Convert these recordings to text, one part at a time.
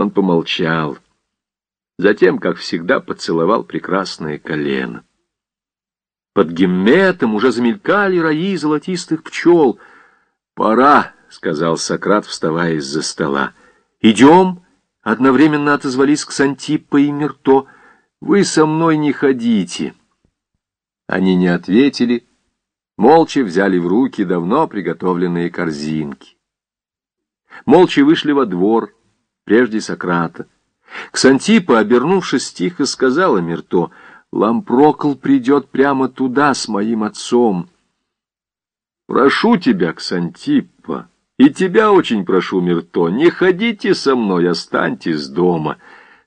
Он помолчал. Затем, как всегда, поцеловал прекрасное колено. Под гемметом уже замелькали раи золотистых пчел. «Пора», — сказал Сократ, вставая из-за стола. «Идем?» — одновременно отозвались Ксантиппа и Мирто. «Вы со мной не ходите». Они не ответили, молча взяли в руки давно приготовленные корзинки. Молча вышли во двор, прежде Сократа. Ксантипа, обернувшись, тихо сказала Мирто, «Лампрокл придет прямо туда с моим отцом». «Прошу тебя, Ксантиппа, и тебя очень прошу, Мирто, не ходите со мной, останьтесь дома».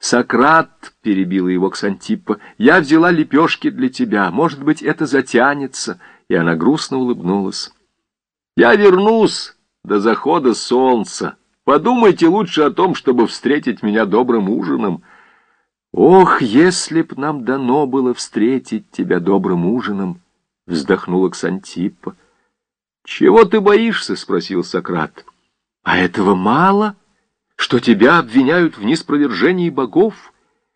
«Сократ», — перебила его Ксантиппа, — «я взяла лепешки для тебя, может быть, это затянется». И она грустно улыбнулась. «Я вернусь до захода солнца». Подумайте лучше о том, чтобы встретить меня добрым ужином. Ох, если б нам дано было встретить тебя добрым ужином, вздохнула Ксантиппа. Чего ты боишься? спросил Сократ. А этого мало, что тебя обвиняют в неспровержении богов?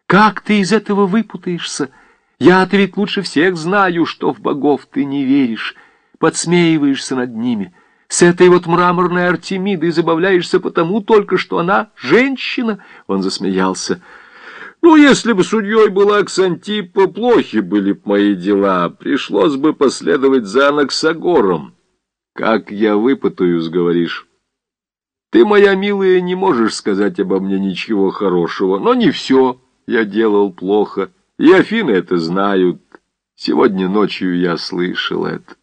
Как ты из этого выпутаешься? Я-то ведь лучше всех знаю, что в богов ты не веришь, подсмеиваешься над ними — с этой вот мраморной Артемидой забавляешься потому только, что она женщина?» Он засмеялся. «Ну, если бы судьей была Ксантипа, плохи были б мои дела. Пришлось бы последовать за Анаксагором. Как я выпытаюсь, говоришь?» «Ты, моя милая, не можешь сказать обо мне ничего хорошего, но не все я делал плохо, и Афины это знают. Сегодня ночью я слышал это».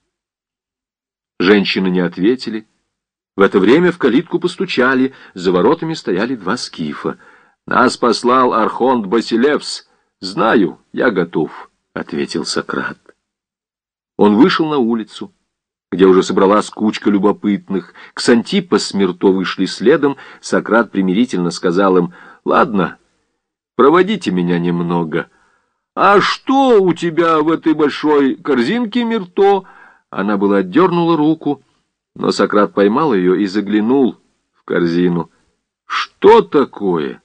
Женщины не ответили. В это время в калитку постучали, за воротами стояли два скифа. «Нас послал Архонт Басилевс. Знаю, я готов», — ответил Сократ. Он вышел на улицу, где уже собралась кучка любопытных. Ксантипа с Мирто вышли следом. Сократ примирительно сказал им, «Ладно, проводите меня немного». «А что у тебя в этой большой корзинке, Мирто?» Она была отдернула руку, но Сократ поймал ее и заглянул в корзину. «Что такое?»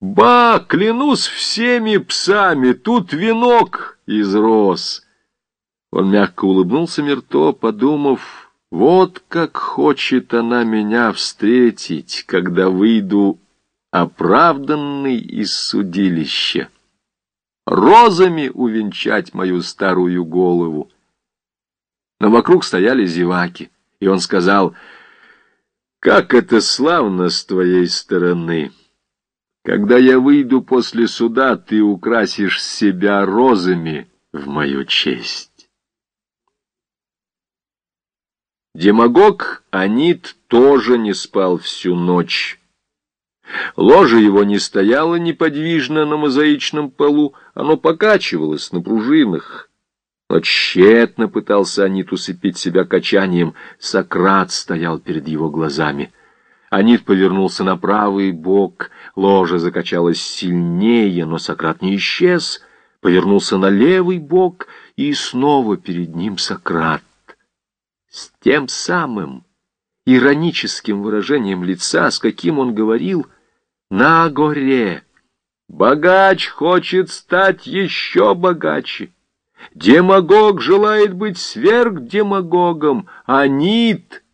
«Ба, клянусь всеми псами, тут венок из роз!» Он мягко улыбнулся Мерто, подумав, «Вот как хочет она меня встретить, когда выйду оправданный из судилища, розами увенчать мою старую голову» но вокруг стояли зеваки, и он сказал, «Как это славно с твоей стороны! Когда я выйду после суда, ты украсишь себя розами в мою честь». Демагог Анит тоже не спал всю ночь. Ложе его не стояло неподвижно на мозаичном полу, оно покачивалось на пружинах. Но тщетно пытался Анит усыпить себя качанием. Сократ стоял перед его глазами. Анит повернулся на правый бок, ложа закачалась сильнее, но Сократ не исчез. Повернулся на левый бок, и снова перед ним Сократ. С тем самым ироническим выражением лица, с каким он говорил «на горе». Богач хочет стать еще богаче. Демагог желает быть сверхдемагогом, анит,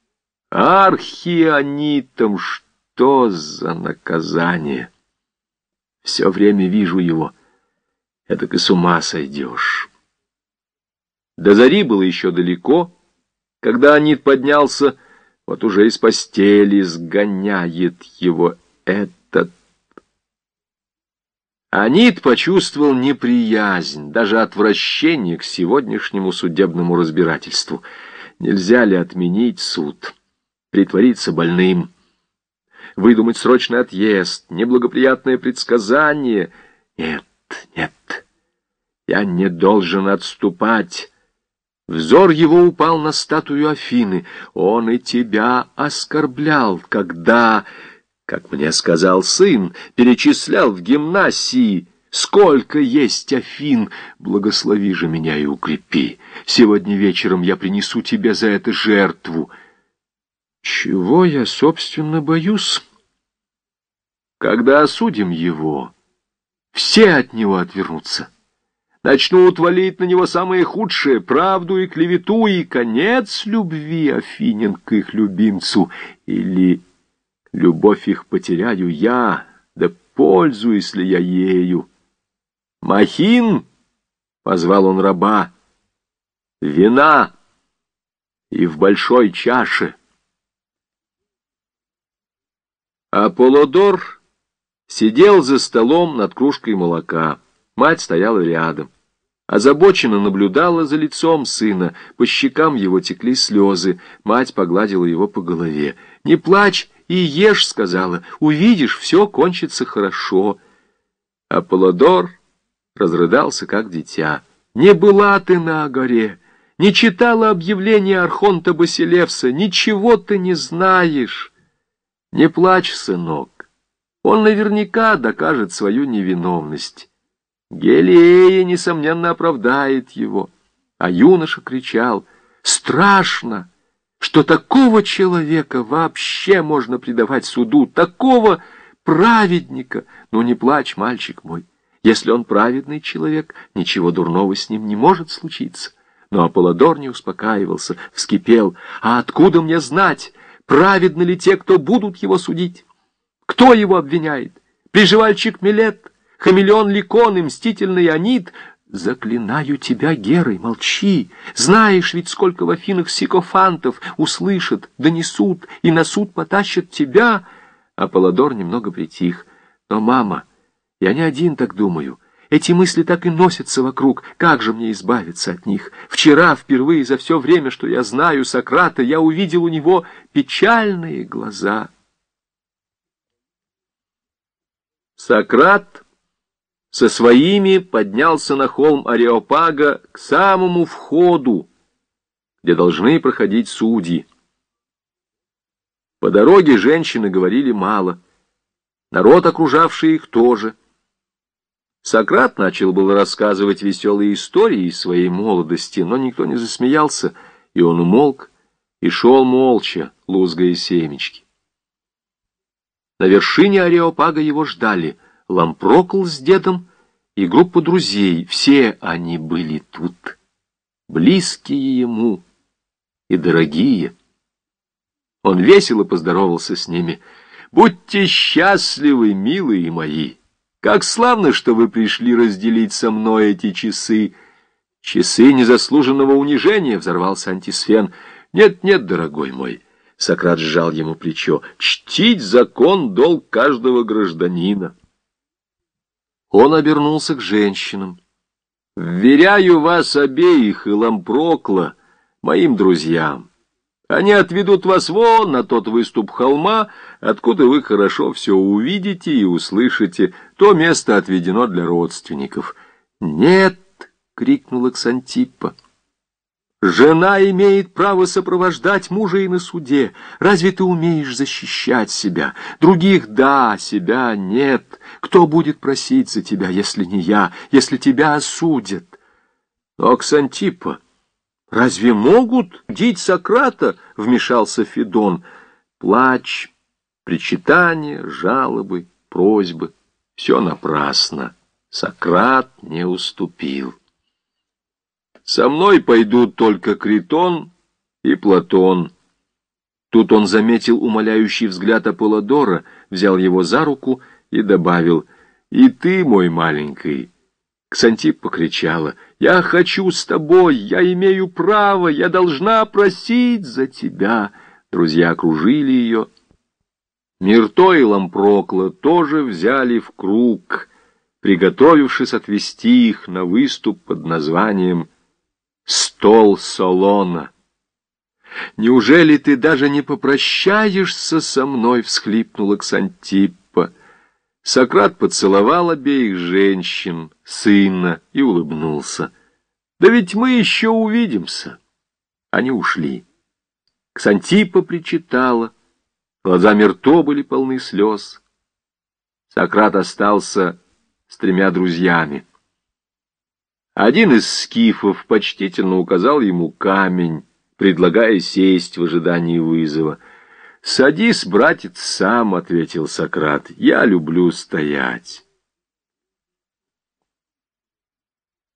архианитом. Что за наказание? Все время вижу его. Это и с ума сойдешь. До зари было еще далеко. Когда Анит поднялся, вот уже из постели сгоняет его этот Анит почувствовал неприязнь, даже отвращение к сегодняшнему судебному разбирательству. Нельзя ли отменить суд, притвориться больным, выдумать срочный отъезд, неблагоприятное предсказание? Нет, нет, я не должен отступать. Взор его упал на статую Афины. Он и тебя оскорблял, когда... Как мне сказал сын, перечислял в гимнасии, сколько есть Афин, благослови же меня и укрепи. Сегодня вечером я принесу тебе за это жертву. Чего я, собственно, боюсь? Когда осудим его, все от него отвернутся. Начнут валить на него самые худшие, правду и клевету, и конец любви Афинин к их любимцу. Или любовь их потеряю я, да пользуюсь ли я ею. Махин, — позвал он раба, — вина и в большой чаше. Аполлодор сидел за столом над кружкой молока. Мать стояла рядом. Озабоченно наблюдала за лицом сына, по щекам его текли слезы, мать погладила его по голове. «Не плачь и ешь», — сказала, — «увидишь, все кончится хорошо». Аполлодор разрыдался, как дитя. «Не была ты на горе, не читала объявления Архонта Басилевса, ничего ты не знаешь. Не плачь, сынок, он наверняка докажет свою невиновность». Гелиея, несомненно, оправдает его. А юноша кричал, страшно, что такого человека вообще можно предавать суду, такого праведника. Ну не плачь, мальчик мой, если он праведный человек, ничего дурного с ним не может случиться. Но Аполлодор не успокаивался, вскипел. А откуда мне знать, праведны ли те, кто будут его судить? Кто его обвиняет? Приживальчик Милет? хамелеон Ликон и мстительный Анит, заклинаю тебя, Герой, молчи. Знаешь ведь, сколько в Афинах сикофантов услышат, донесут и на суд потащат тебя. Аполлодор немного притих. Но, мама, я не один так думаю. Эти мысли так и носятся вокруг. Как же мне избавиться от них? Вчера, впервые за все время, что я знаю Сократа, я увидел у него печальные глаза. Сократ со своими поднялся на холм Ареопага к самому входу, где должны проходить судьи. По дороге женщины говорили мало, народ, окружавший их, тоже. Сократ начал было рассказывать веселые истории из своей молодости, но никто не засмеялся, и он умолк и шел молча, лузгая семечки. На вершине Ареопага его ждали — Лампрокл с дедом и группа друзей. Все они были тут, близкие ему и дорогие. Он весело поздоровался с ними. «Будьте счастливы, милые мои! Как славно, что вы пришли разделить со мной эти часы!» «Часы незаслуженного унижения!» — взорвался антисфен. «Нет, нет, дорогой мой!» — Сократ сжал ему плечо. «Чтить закон — долг каждого гражданина!» Он обернулся к женщинам. «Вверяю вас обеих и Лампрокла, моим друзьям. Они отведут вас вон на тот выступ холма, откуда вы хорошо все увидите и услышите. То место отведено для родственников». «Нет!» — крикнула Ксантиппа. Жена имеет право сопровождать мужа и на суде. Разве ты умеешь защищать себя? Других — да, себя — нет. Кто будет просить за тебя, если не я, если тебя осудят? Но, Ксантипа, разве могут дить Сократа? — вмешался Федон. Плач, причитания, жалобы, просьбы — все напрасно. Сократ не уступил. Со мной пойдут только Критон и Платон. Тут он заметил умоляющий взгляд Аполлодора, взял его за руку и добавил, «И ты, мой маленький!» Ксантип покричала, «Я хочу с тобой, я имею право, я должна просить за тебя!» Друзья окружили ее. Мирто и Лампрокла тоже взяли в круг, приготовившись отвести их на выступ под названием стол Солона. «Неужели ты даже не попрощаешься со мной?» — всхлипнула Ксантиппа. Сократ поцеловал обеих женщин, сына, и улыбнулся. «Да ведь мы еще увидимся!» Они ушли. Ксантиппа причитала, глаза Мерто были полны слез. Сократ остался с тремя друзьями. Один из скифов почтительно указал ему камень, предлагая сесть в ожидании вызова. «Садись, братец, сам», — ответил Сократ, — «я люблю стоять».